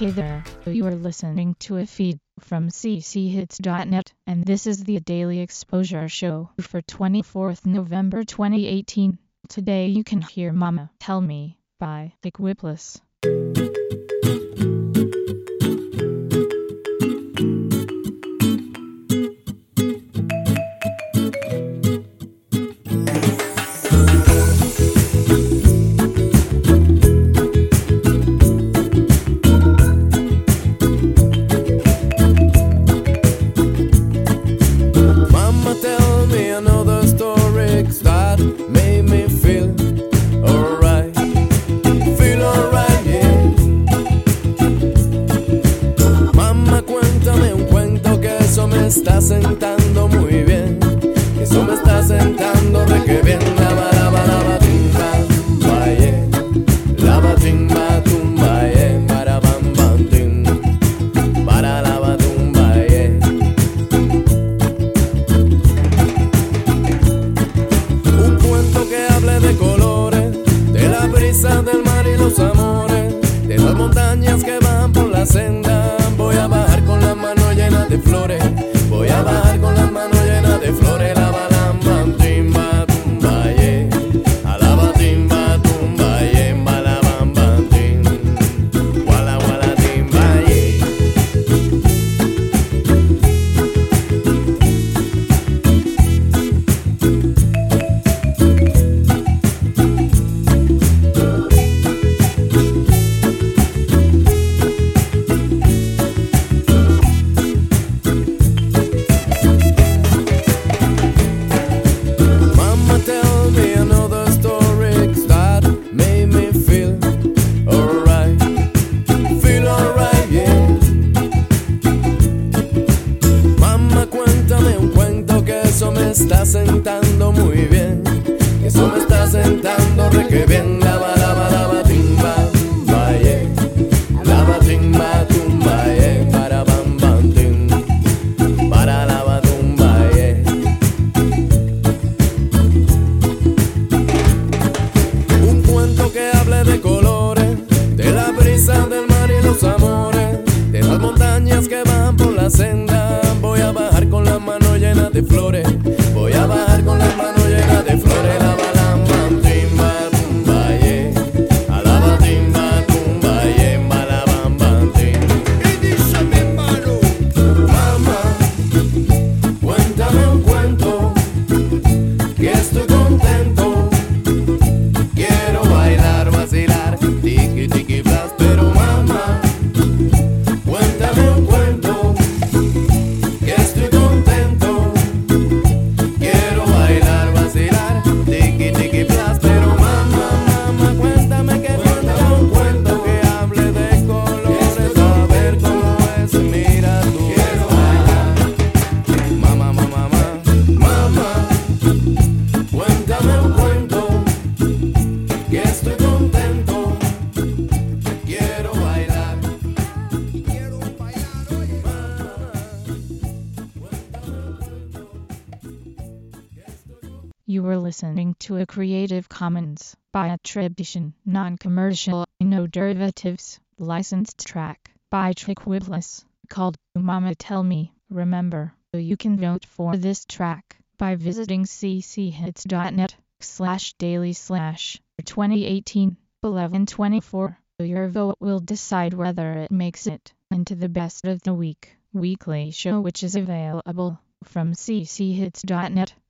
Hey there, you are listening to a feed from cchits.net, and this is the Daily Exposure Show for 24th November 2018. Today you can hear Mama Tell Me by Dick Whipless. Está sentando muy bien. Eso me está sentando re que bien. Lava, lava, lava, tumba, tumba, yeah. Lava, timba, tumba, yeah. Para, bam, bam, tim. Para, lava, tumba, yeah. Un cuento que hable de colores, de la brisa del mar y los amores, de las montañas que van por la senda. Voy a bajar con las manos llenas de flores, está sentando muy bien. Eso me está sentando re que bien. Lava, lava, lava, timba, yeah. Lava, timba, tumba. Para, bam, bam. Para, lava, tumba. Un cuento que hable de colores, de la brisa del mar y los amores, de las montañas que van por la senda. You were listening to a Creative Commons by attribution, non-commercial, no derivatives, licensed track by Trick Whipless called Mama Tell Me. Remember, you can vote for this track by visiting cchits.net slash daily slash 2018 1124. Your vote will decide whether it makes it into the best of the week weekly show which is available from cchits.net